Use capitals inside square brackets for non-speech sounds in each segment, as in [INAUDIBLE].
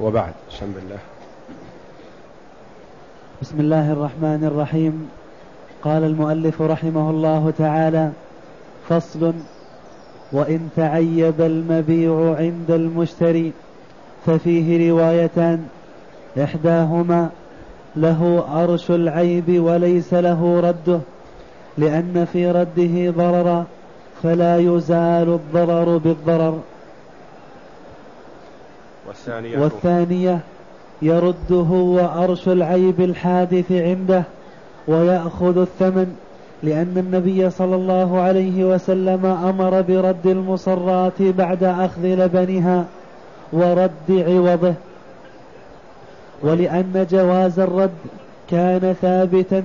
وبعد. بسم الله. بسم الله الرحمن الرحيم. قال المؤلف رحمه الله تعالى فصل وإن تعيب المبيع عند المشتري. ففيه روايتان إحداهما له أرش العيب وليس له رده لأن في رده ضررا فلا يزال الضرر بالضرر. والثانية, والثانية يرده وأرش العيب الحادث عنده ويأخذ الثمن لأن النبي صلى الله عليه وسلم أمر برد المصرات بعد أخذ لبنها ورد عوضه. ولأن جواز الرد كان ثابتا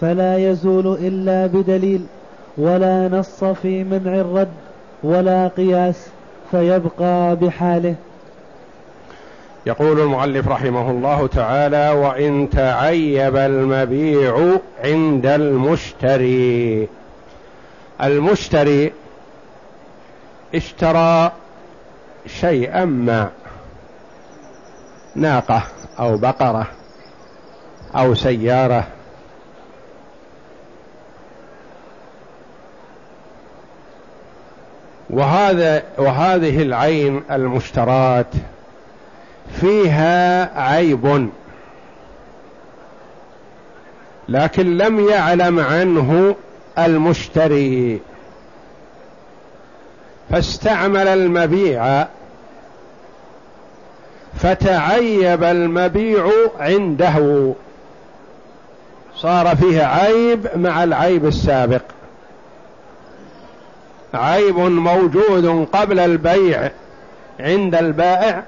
فلا يزول إلا بدليل ولا نص في منع الرد ولا قياس فيبقى بحاله. يقول المؤلف رحمه الله تعالى وإن تعيب المبيع عند المشتري. المشتري اشترى شيئا ما ناقة أو بقرة أو سيارة. وهذا وهذه العين المشترات فيها عيب. لكن لم يعلم عنه المشتري. فاستعمل المبيع. فتعيب المبيع عنده. صار فيه عيب مع العيب السابق. عيب موجود قبل البيع عند البائع.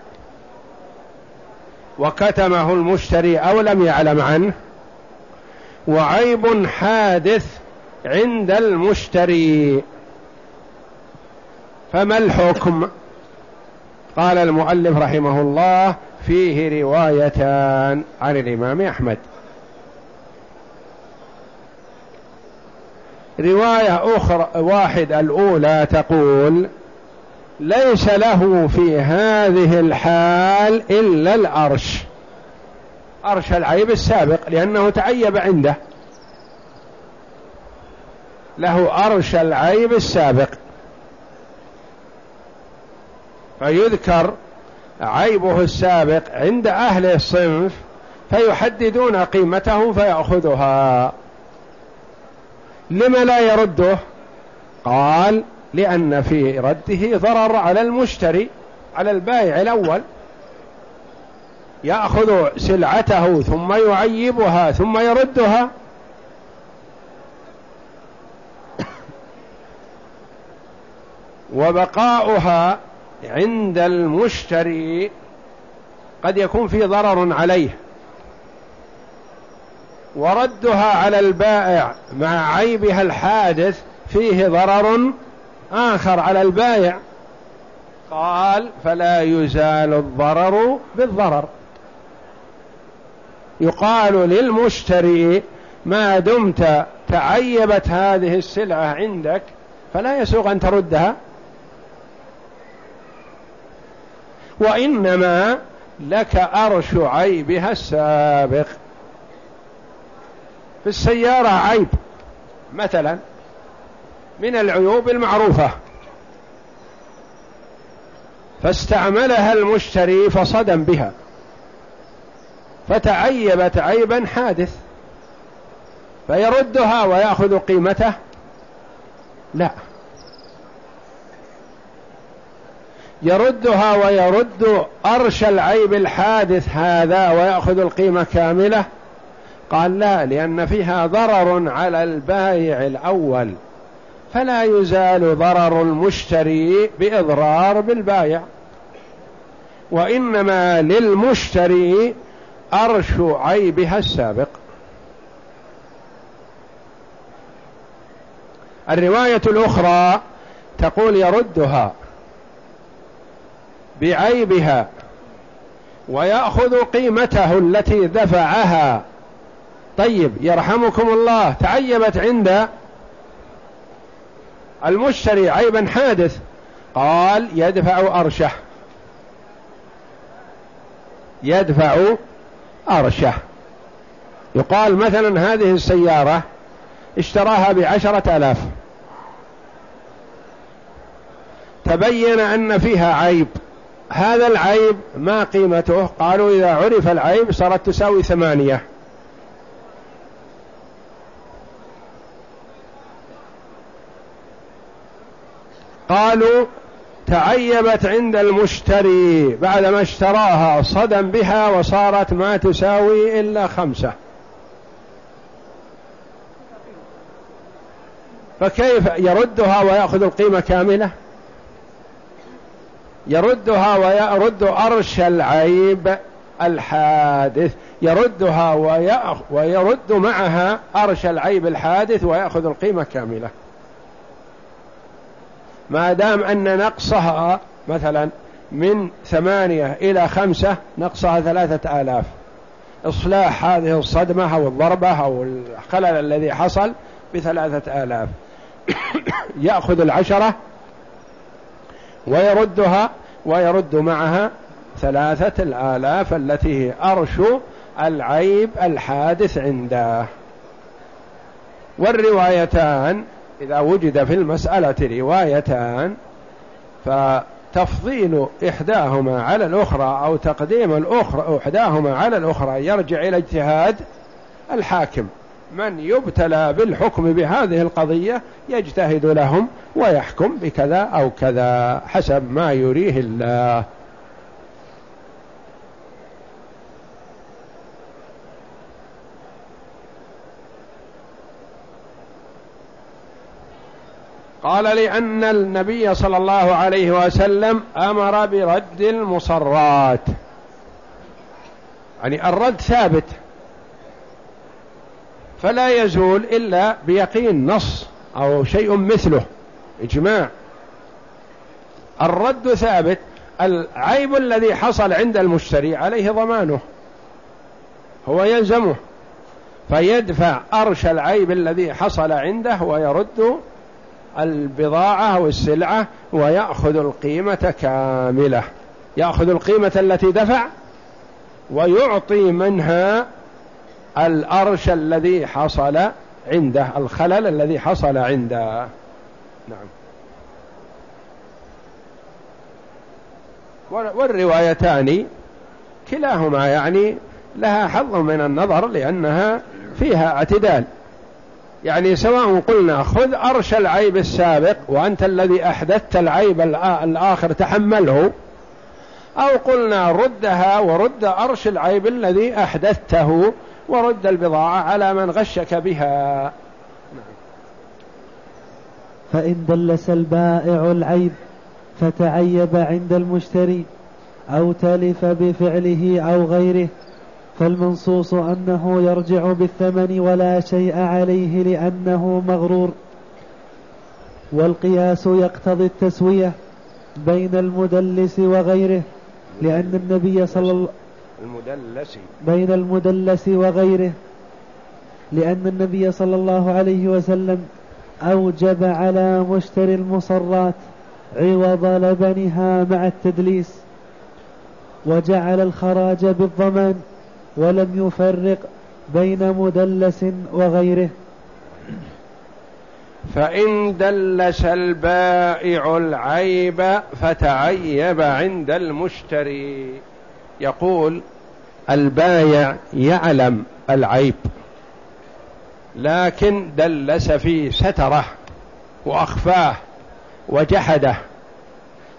وكتمه المشتري أو لم يعلم عنه وعيب حادث عند المشتري. فما الحكم؟ قال المؤلف رحمه الله فيه روايتان عن الإمام أحمد. رواية أخرى واحد الأولى تقول ليس له في هذه الحال إلا الأرش أرش العيب السابق لأنه تعيب عنده. له أرش العيب السابق. فيذكر عيبه السابق عند أهل الصنف فيحددون قيمته فيأخذها. لما لا يرده؟ قال لأن في رده ضرر على المشتري على البائع الأول. يأخذ سلعته ثم يعيبها ثم يردها. وبقاؤها عند المشتري قد يكون في ضرر عليه. وردها على البائع مع عيبها الحادث فيه ضرر آخر على البائع قال فلا يزال الضرر بالضرر. يقال للمشتري ما دمت تعيبت هذه السلعة عندك فلا يسوغ أن تردها. وإنما لك أرش عيبها السابق. في السيارة عيب مثلا. من العيوب المعروفة. فاستعملها المشتري فصدم بها. فتعيبت عيبا حادث. فيردها ويأخذ قيمته. لا. يردها ويرد أرش العيب الحادث هذا ويأخذ القيمة كاملة. قال لا لأن فيها ضرر على البائع الأول. فلا يزال ضرر المشتري بإضرار بالبايع. وإنما للمشتري أرش عيبها السابق. الرواية الأخرى تقول يردها بعيبها ويأخذ قيمته التي دفعها. طيب يرحمكم الله تعيبت عند المشتري عيبا حادث. قال يدفع أرشه. يدفع أرشه. يقال مثلا هذه السيارة اشتراها بعشرة آلاف. تبين أن فيها عيب. هذا العيب ما قيمته؟ قالوا إذا عرف العيب صارت تساوي ثمانية. قالوا تعيبت عند المشتري بعدما اشتراها صدم بها وصارت ما تساوي إلا خمسة. فكيف يردها ويأخذ القيمة كاملة؟ يردها ويرد أرش العيب الحادث. يردها ويرد معها أرش العيب الحادث ويأخذ القيمة كاملة. ما دام أن نقصها مثلا من ثمانية إلى خمسة نقصها ثلاثة آلاف. إصلاح هذه الصدمة أو الضربة أو الخلل الذي حصل بثلاثة آلاف. [COUGHS] يأخذ العشرة ويردها ويرد معها ثلاثة الآلاف التي هي أرش العيب الحادث عنده. والروايتان إذا وجد في المسألة روايتان فتفضيل إحداهما على الأخرى أو تقديم الأخرى إحداهما على الأخرى يرجع إلى اجتهاد الحاكم. من يبتلى بالحكم بهذه القضية يجتهد لهم ويحكم بكذا أو كذا حسب ما يريه الله. قال لأن النبي صلى الله عليه وسلم أمر برد المصرات. يعني الرد ثابت. فلا يزول إلا بيقين نص أو شيء مثله. إجماع. الرد ثابت. العيب الذي حصل عند المشتري عليه ضمانه. هو يلزمه. فيدفع أرش العيب الذي حصل عنده ويرد البضاعة أو السلعة ويأخذ القيمة كاملة. يأخذ القيمة التي دفع ويعطي منها الأرش الذي حصل عنده الخلل الذي حصل عنده. نعم. والروايتان كلاهما يعني لها حظ من النظر لأنها فيها اعتدال. يعني سواء قلنا خذ أرش العيب السابق وأنت الذي أحدثت العيب الآخر تحمله أو قلنا ردها ورد أرش العيب الذي أحدثته ورد البضاعة على من غشك بها. فإن دلس البائع العيب فتعيب عند المشتري أو تلف بفعله أو غيره فالمنصوص أنه يرجع بالثمن ولا شيء عليه لأنه مغرور. والقياس يقتضي التسوية بين المدلس وغيره لأن النبي صلى الله المدلس. بين المدلس وغيره لأن النبي صلى الله عليه وسلم أوجب على مشتري المصرات عوض لبنها مع التدليس وجعل الخراج بالضمان. ولم يفرق بين مدلس وغيره. فإن دلس البائع العيب فتعيب عند المشتري. يقول البايع يعلم العيب لكن دلس في ستره وأخفاه وجحده.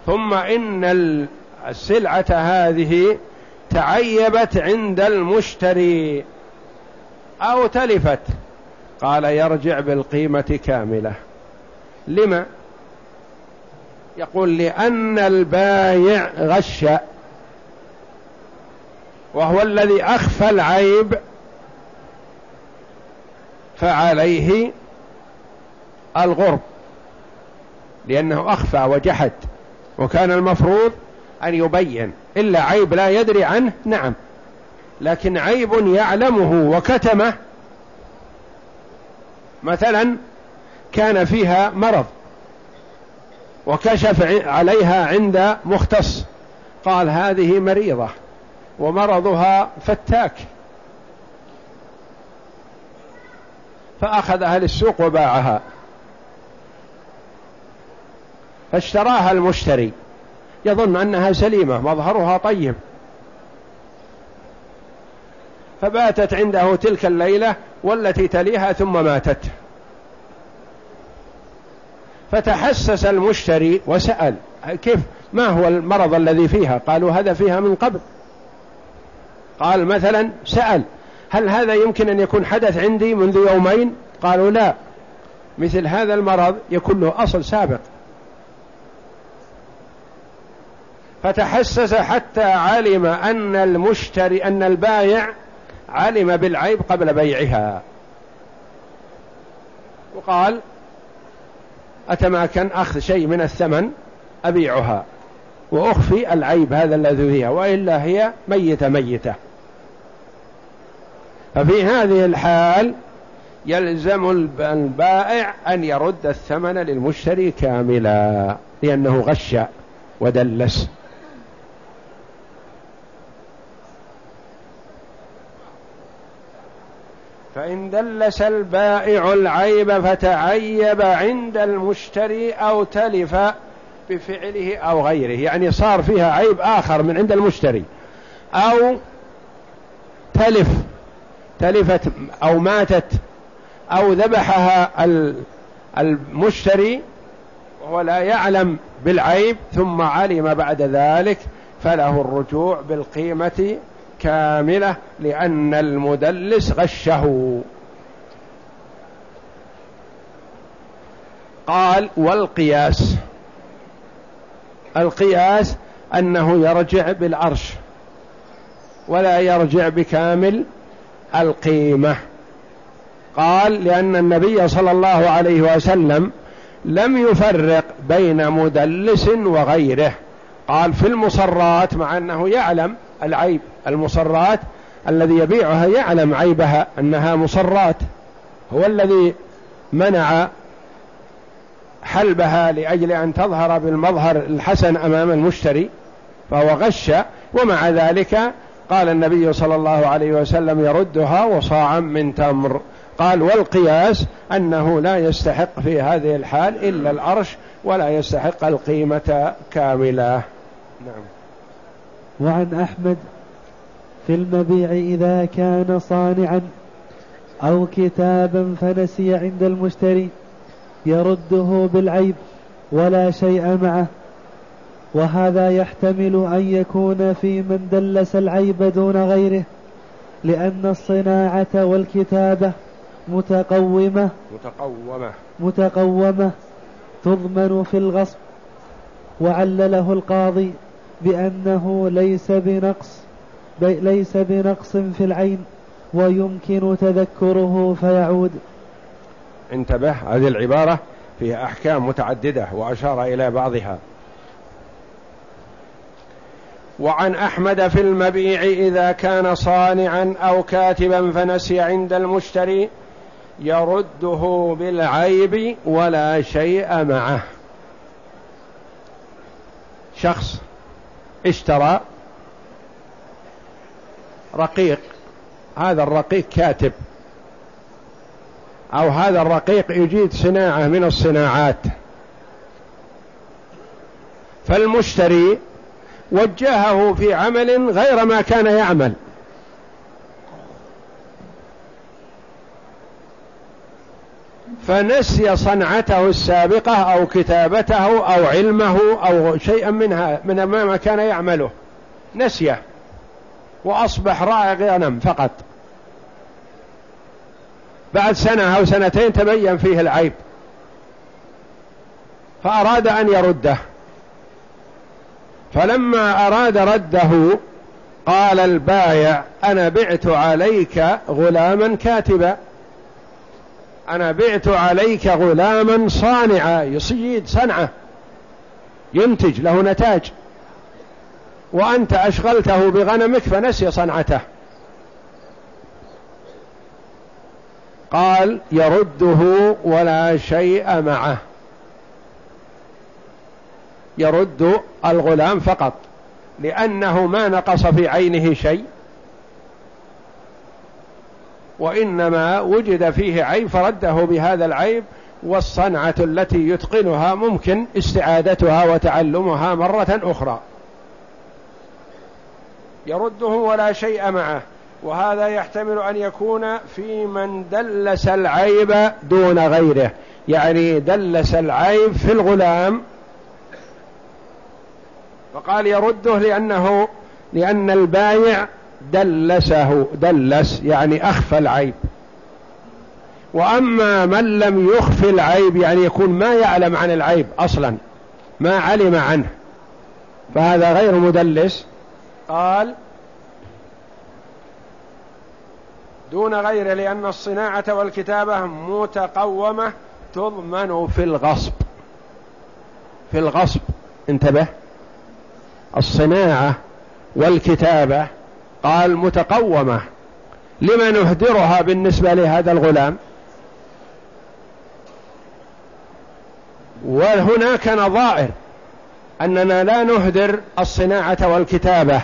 ثم إن السلعة هذه تعيبت عند المشتري أو تلفت. قال يرجع بالقيمة كاملة. لما؟ يقول لأن البايع غش. وهو الذي أخفى العيب فعليه الغرب لأنه أخفى وجحد. وكان المفروض أن يبين. إلا عيب لا يدري عنه. نعم. لكن عيب يعلمه وكتمه. مثلا كان فيها مرض وكشف عليها عند مختص. قال هذه مريضة ومرضها فتاك. فأخذ أهل السوق وباعها. فاشتراها المشتري. يظن أنها سليمة مظهرها طيب. فباتت عنده تلك الليلة والتي تليها ثم ماتت. فتحسس المشتري وسأل كيف؟ ما هو المرض الذي فيها؟ قالوا هذا فيها من قبل. قال مثلا سأل هل هذا يمكن أن يكون حدث عندي منذ يومين؟ قالوا لا. مثل هذا المرض يكون له أصل سابق. فتحسس حتى علم أن المشتري أن البايع علم بالعيب قبل بيعها. وقال أتماكن أخذ شيء من الثمن أبيعها وأخفي العيب هذا الذي فيها وإلا هي ميتة ميتة. ففي هذه الحال يلزم البائع أن يرد الثمن للمشتري كاملا لأنه غش ودلس. فإن دلس البائع العيب فتعيب عند المشتري أو تلف بفعله أو غيره. يعني صار فيها عيب آخر من عند المشتري. أو تلف تلفت أو ماتت أو ذبحها المشتري وهو لا يعلم بالعيب ثم علم بعد ذلك فله الرجوع بالقيمة كاملة لأن المدلس غشه. قال والقياس. القياس أنه يرجع بالعرش ولا يرجع بكامل القيمة. قال لأن النبي صلى الله عليه وسلم لم يفرق بين مدلس وغيره. قال في المصرات مع أنه يعلم العيب المصرات الذي يبيعها يعلم عيبها أنها مصرات. هو الذي منع حلبها لأجل أن تظهر بالمظهر الحسن أمام المشتري فهو غش ومع ذلك قال النبي صلى الله عليه وسلم يردها وصاعا من تمر. قال والقياس أنه لا يستحق في هذه الحال إلا العرش ولا يستحق القيمة كاملة. نعم. وعن أحمد في المبيع إذا كان صانعا أو كتابا فنسي عند المشتري يرده بالعيب ولا شيء معه وهذا يحتمل أن يكون في من دلس العيب دون غيره لأن الصناعة والكتابة متقومة متقومة. متقومة تضمن في الغصب وعلله القاضي بأنه ليس بنقص ليس بنقص في العين ويمكن تذكره فيعود. انتبه هذه العبارة فيها أحكام متعددة وأشار إلى بعضها. وعن أحمد في المبيع إذا كان صانعا أو كاتبا فنسي عند المشتري يرده بالعيب ولا شيء معه. شخص اشترى رقيق هذا الرقيق كاتب. أو هذا الرقيق يجيد صناعة من الصناعات. فالمشتري وجهه في عمل غير ما كان يعمل. فنسي صنعته السابقة أو كتابته أو علمه أو شيئا منها من ما كان يعمله. نسيه وأصبح راعي غنم فقط. بعد سنة أو سنتين تبين فيه العيب. فأراد أن يرده. فلما أراد رده قال البايع أنا بعت عليك غلاما كاتبا. أنا بعت عليك غلاما صانعا يصيد صنعة ينتج له نتاج. وأنت أشغلته بغنمك فنسي صنعته. قال يرده ولا شيء معه. يرد الغلام فقط لأنه ما نقص في عينه شيء. وإنما وجد فيه عيب فرده بهذا العيب والصنعة التي يتقنها ممكن استعادتها وتعلمها مرة أخرى. يرده ولا شيء معه وهذا يحتمل أن يكون في من دلس العيب دون غيره. يعني دلس العيب في الغلام. فقال يرده لأنه لأن البايع دلسه دلس يعني أخفى العيب. وأما من لم يخفي العيب يعني يكون ما يعلم عن العيب أصلا ما علم عنه. فهذا غير مدلس. قال دون غيره لأن الصناعة والكتابة متقومة تضمن في الغصب. في الغصب. انتبه. الصناعة والكتابة قال متقومة. لما نهدرها بالنسبة لهذا الغلام؟ وهناك نظائر أننا لا نهدر الصناعة والكتابة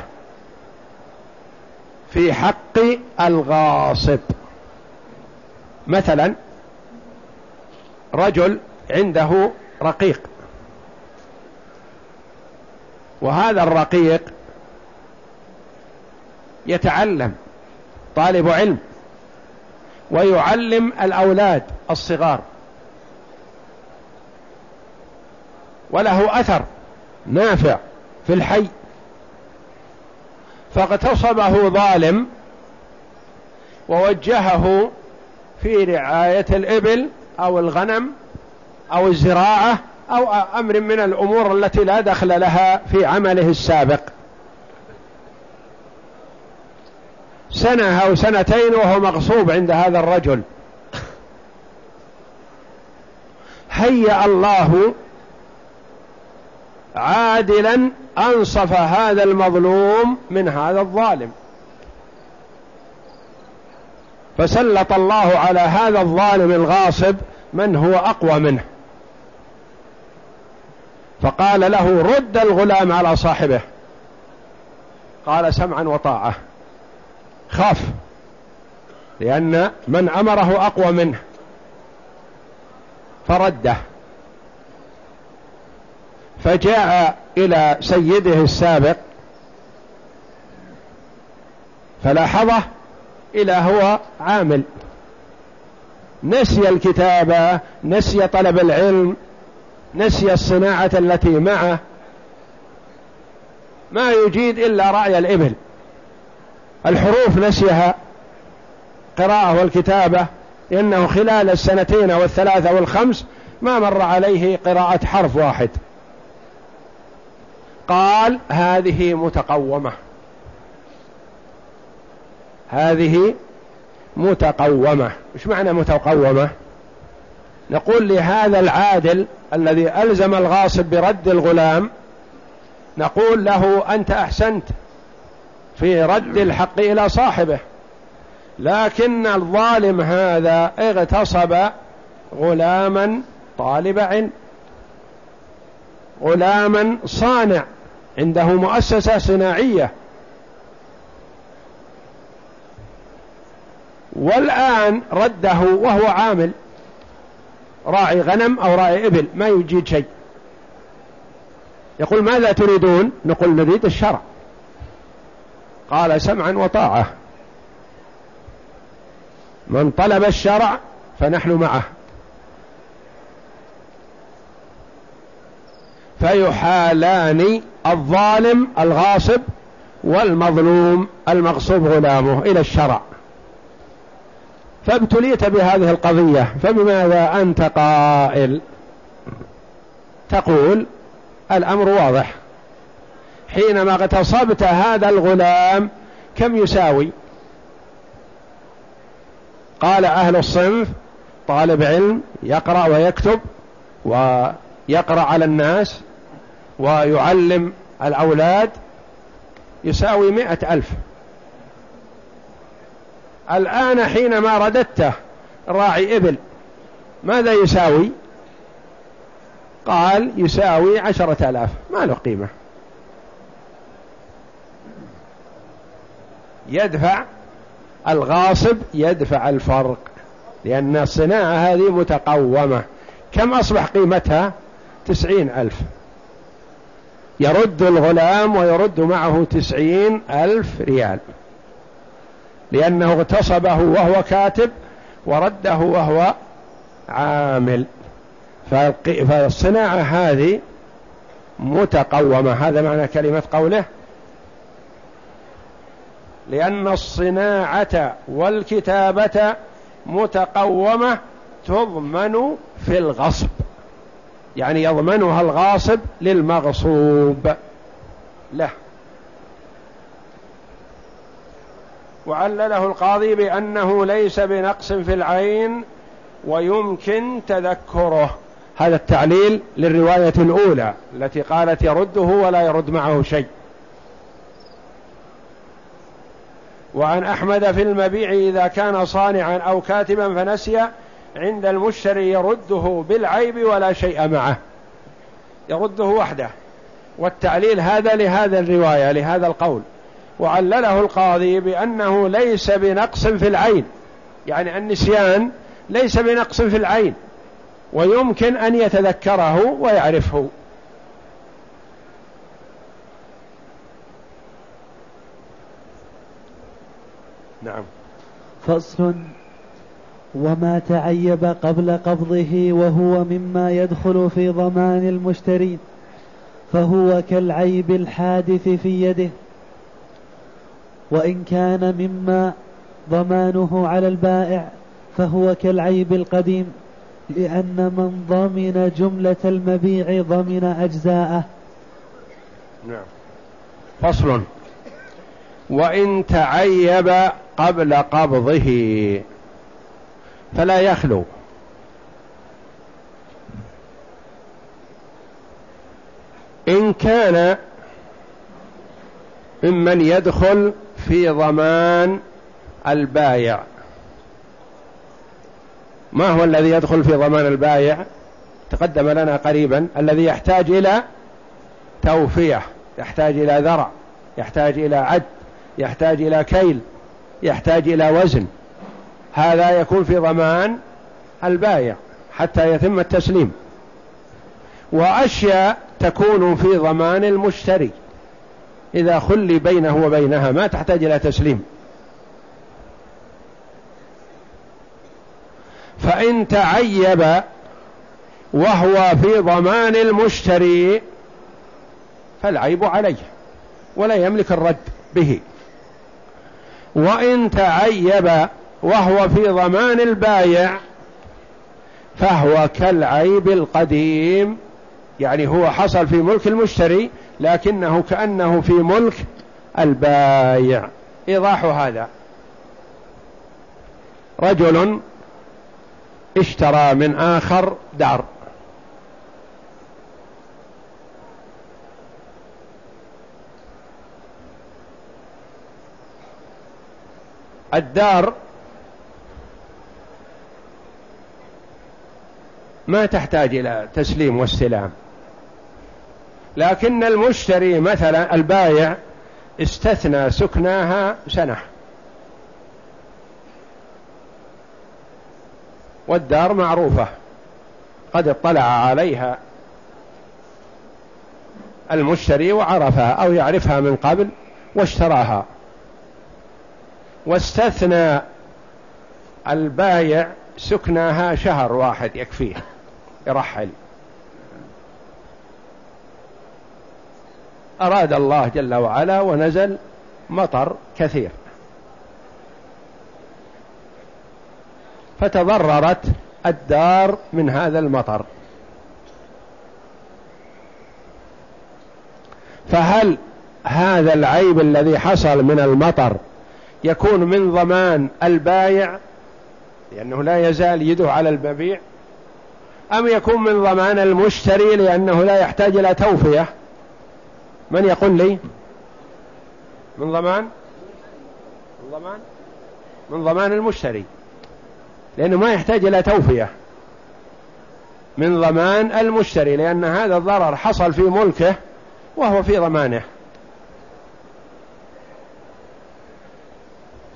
في حق الغاصب. مثلا رجل عنده رقيق وهذا الرقيق يتعلم طالب علم ويعلم الأولاد الصغار. وله أثر نافع في الحي. فاغتصبه ظالم ووجهه في رعاية الإبل أو الغنم أو الزراعة أو أمر من الأمور التي لا دخل لها في عمله السابق. سنة أو سنتين وهو مغصوب عند هذا الرجل. هيأ الله عادلا أنصف هذا المظلوم من هذا الظالم. فسلط الله على هذا الظالم الغاصب من هو أقوى منه. فقال له رد الغلام على صاحبه. قال سمعا وطاعة. خاف. لأن من أمره أقوى منه. فرده. فجاء إلى سيده السابق. فلاحظه إلى هو عامل. نسي الكتابة نسي طلب العلم نسي الصناعة التي معه. ما يجيد إلا رأي الإبل. الحروف نسيها قراءة والكتابة إنه خلال السنتين والثلاثة والخمس ما مر عليه قراءة حرف واحد. قال هذه متقومة. هذه متقومة. إيش معنى متقومة؟ نقول لهذا العادل الذي ألزم الغاصب برد الغلام نقول له أنت أحسنت. في رد الحق إلى صاحبه. لكن الظالم هذا اغتصب غلاما طالب علم غلاما صانع عنده مؤسسة صناعية. والآن رده وهو عامل راعي غنم أو راعي إبل ما يجيد شيء. يقول ماذا تريدون؟ نقول نريد الشرع. قال سمعا وطاعة. من طلب الشرع فنحن معه. فيحالان الظالم الغاصب والمظلوم المغصوب غلامه إلى الشرع. فابتليت بهذه القضية فبماذا أنت قائل؟ تقول الأمر واضح. حينما اغتصبت هذا الغلام كم يساوي؟ قال أهل الصنف طالب علم يقرأ ويكتب ويقرأ على الناس ويعلم الأولاد يساوي مئة ألف. الآن حينما رددته راعي إبل ماذا يساوي؟ قال يساوي عشرة آلاف ما له قيمة. يدفع الغاصب يدفع الفرق لأن الصناعة هذه متقومة. كم أصبح قيمتها؟ تسعين ألف. يرد الغلام ويرد معه تسعين ألف ريال. لأنه اغتصبه وهو كاتب ورده وهو عامل. فالصناعة هذه متقومة. هذا معنى كلمة قوله. لأن الصناعة والكتابة متقومة تضمن في الغصب. يعني يضمنها الغاصب للمغصوب. له وعلله القاضي بأنه ليس بنقص في العين ويمكن تذكره. هذا التعليل للرواية الأولى التي قالت يرده ولا يرد معه شيء. وعن أحمد في المبيع إذا كان صانعا أو كاتبا فنسي عند المشتري يرده بالعيب ولا شيء معه. يرده وحده. والتعليل هذا لهذا الرواية لهذا القول. وعلله القاضي بأنه ليس بنقص في العين. يعني النسيان ليس بنقص في العين. ويمكن أن يتذكره ويعرفه. نعم. فصل. وما تعيب قبل قبضه وهو مما يدخل في ضمان المشتري فهو كالعيب الحادث في يده. وإن كان مما ضمانه على البائع فهو كالعيب القديم لأن من ضمن جملة المبيع ضمن أجزاءه. نعم. فصل. وإن تعيب قبل قبضه. فلا يخلو. إن كان ممن يدخل في ضمان البايع. ما هو الذي يدخل في ضمان البايع؟ تقدم لنا قريبا. الذي يحتاج إلى توفية يحتاج إلى ذرع يحتاج إلى عد. يحتاج إلى كيل يحتاج إلى وزن. هذا يكون في ضمان البايع حتى يتم التسليم. وأشياء تكون في ضمان المشتري. إذا خلي بينه وبينها ما تحتاج إلى تسليم. فإن تعيب وهو في ضمان المشتري فالعيب عليه ولا يملك الرد به. وإن تعيب وهو في ضمان البايع فهو كالعيب القديم يعني هو حصل في ملك المشتري لكنه كأنه في ملك البايع. إيضاح هذا. رجل اشترى من آخر دار. الدار ما تحتاج إلى تسليم واستلام لكن المشتري مثلا البايع استثنى سكناها سنة. والدار معروفة. قد اطلع عليها المشتري وعرفها أو يعرفها من قبل واشتراها. واستثنى البايع سكناها شهر واحد يكفيه يرحل. أراد الله جل وعلا ونزل مطر كثير. فتضررت الدار من هذا المطر. فهل هذا العيب الذي حصل من المطر يكون من ضمان البايع لأنه لا يزال يده على المبيع أم يكون من ضمان المشتري لأنه لا يحتاج إلى توفية؟ من يقول لي؟ من ضمان؟ من ضمان؟ من ضمان المشتري لأنه ما يحتاج إلى توفية. من ضمان المشتري لأن هذا الضرر حصل في ملكه وهو في ضمانه.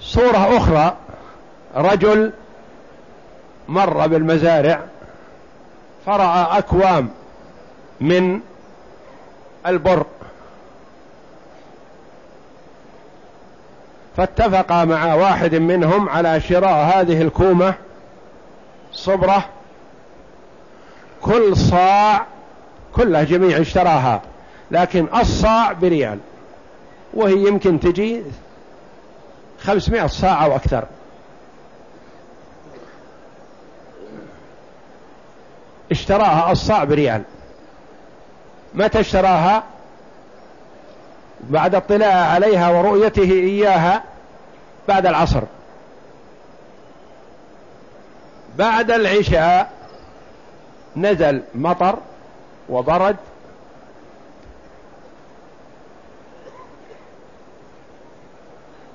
صورة أخرى رجل مر بالمزارع فرأى أكوام من البر. فاتفق مع واحد منهم على شراء هذه الكومة صبرة كل صاع كلها جميع اشتراها لكن الصاع بريال وهي يمكن تجي خمسمائة صاع أو أكثر. اشتراها الصاع بريال. متى اشتراها؟ بعد اطلاع عليها ورؤيته إياها بعد العصر. بعد العشاء نزل مطر وبرد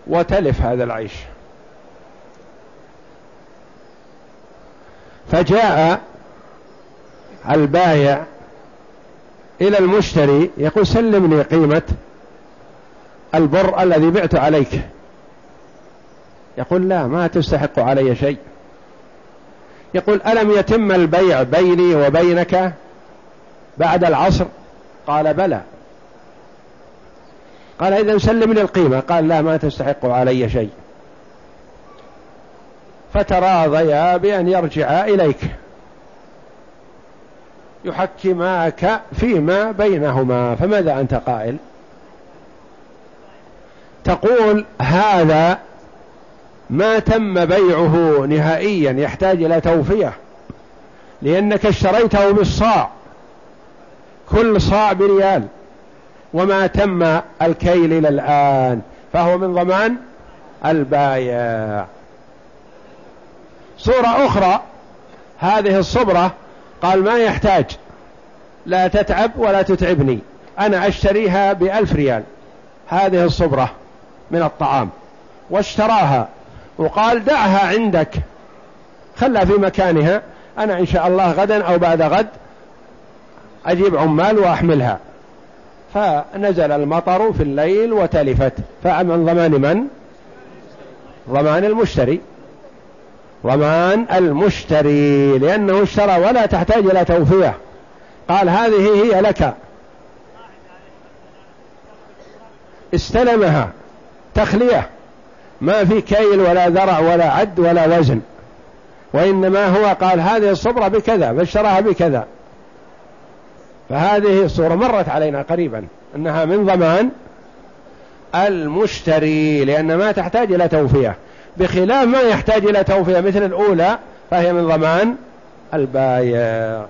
وتلف هذا العيش. فجاء البايع إلى المشتري يقول سلمني قيمة البر الذي بعت عليك. يقول لا ما تستحق علي شيء. يقول ألم يتم البيع بيني وبينك بعد العصر؟ قال بلى. قال إذا سلم لي القيمة. قال لا ما تستحق علي شيء. فتراضيا بأن يرجعا إليك. يحكماك فيما بينهما. فماذا أنت قائل؟ تقول هذا ما تم بيعه نهائيا يحتاج إلى توفية. لأنك اشتريته بالصاع. كل صاع بريال. وما تم الكيل إلى الآن فهو من ضمان البايع. صورة أخرى هذه الصبرة قال ما يحتاج لا تتعب ولا تتعبني أنا أشتريها بألف ريال. هذه الصبرة من الطعام واشتراها وقال دعها عندك خلها في مكانها أنا إن شاء الله غدا أو بعد غد أجيب عمال وأحملها. فنزل المطر في الليل وتلفت. فمن ضمان من؟ ضمان المشتري. ضمان المشتري لأنه اشترى ولا تحتاج إلى توفية قال هذه هي لك. استلمها. تخلية. ما في كيل ولا ذرع ولا عد ولا وزن. وإنما هو قال هذه الصبرة بكذا فاشتراها بكذا. فهذه الصورة مرت علينا قريبا أنها من ضمان المشتري لأن ما تحتاج إلى توفية. بخلاف ما يحتاج إلى توفية مثل الأولى فهي من ضمان البايع.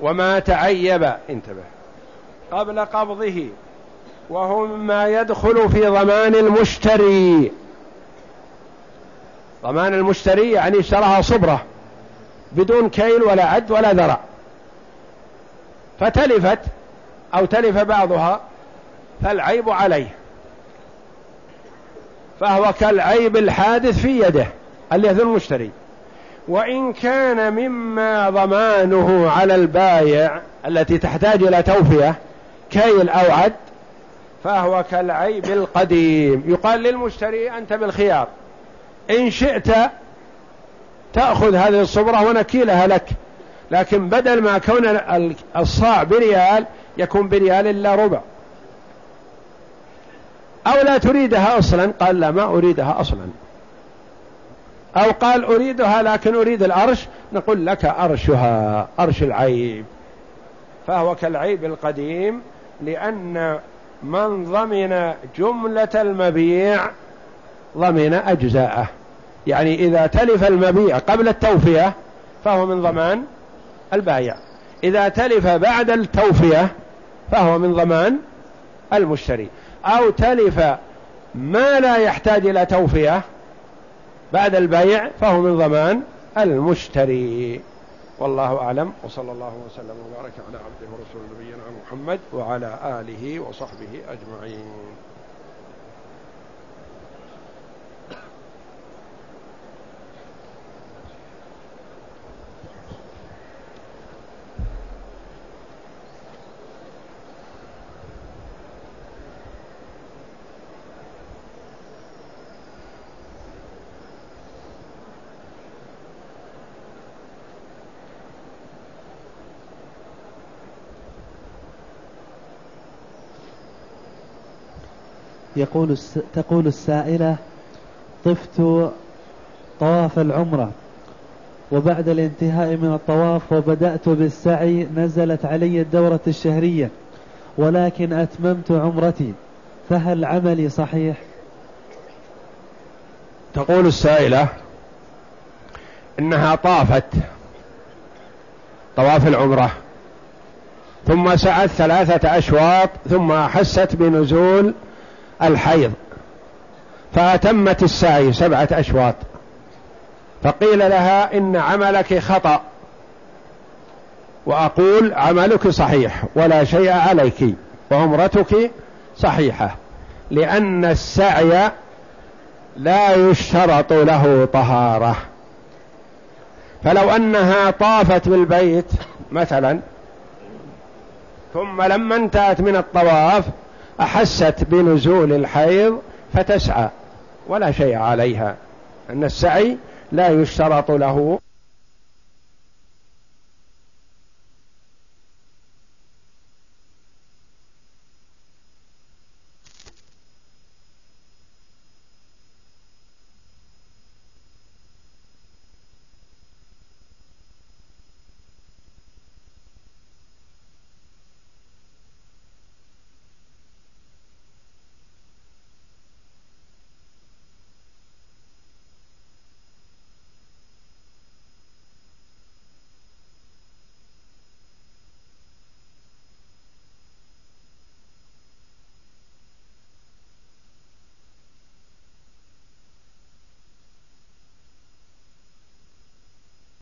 وما تعيب انتبه قبل قبضه وهو مما يدخل في ضمان المشتري. ضمان المشتري يعني اشتراها صبرة. بدون كيل ولا عد ولا ذرع. فتلفت أو تلف بعضها فالعيب عليه. فهو كالعيب الحادث في يده اللي هو المشتري. وإن كان مما ضمانه على البايع التي تحتاج إلى توفية كيل أو عد فهو كالعيب القديم. يقال للمشتري أنت بالخيار. إن شئت تأخذ هذه الصبرة ونكيلها لك. لكن بدل ما كون الصاع بريال يكون بريال إلا ربع. أو لا تريدها أصلا قال لا ما أريدها أصلا. أو قال أريدها لكن أريد الأرش نقول لك أرشها أرش العيب. فهو كالعيب القديم لأن من ضمن جملة المبيع ضمن أجزاءه. يعني إذا تلف المبيع قبل التوفية فهو من ضمان البايع. إذا تلف بعد التوفية فهو من ضمان المشتري. أو تلف ما لا يحتاج إلى توفية بعد البيع فهو من ضمان المشتري. والله أعلم. وصلى الله وسلم وبارك على عبده ورسول نبينا محمد وعلى آله وصحبه أجمعين. يقول تقول السائلة طفت طواف العمرة وبعد الانتهاء من الطواف وبدأت بالسعي نزلت علي الدورة الشهرية ولكن أتممت عمرتي فهل عملي صحيح؟ تقول السائلة إنها طافت طواف العمرة ثم سعت ثلاثة أشواط ثم أحست بنزول الحيض. فأتمت السعي سبعة أشواط. فقيل لها إن عملك خطأ. وأقول عملك صحيح ولا شيء عليك وعمرتك صحيحة لأن السعي لا يشترط له طهارة. فلو أنها طافت بالبيت مثلا ثم لما انتهت من الطواف أحست بنزول الحيض فتسعى ولا شيء عليها. أن السعي لا يشترط له.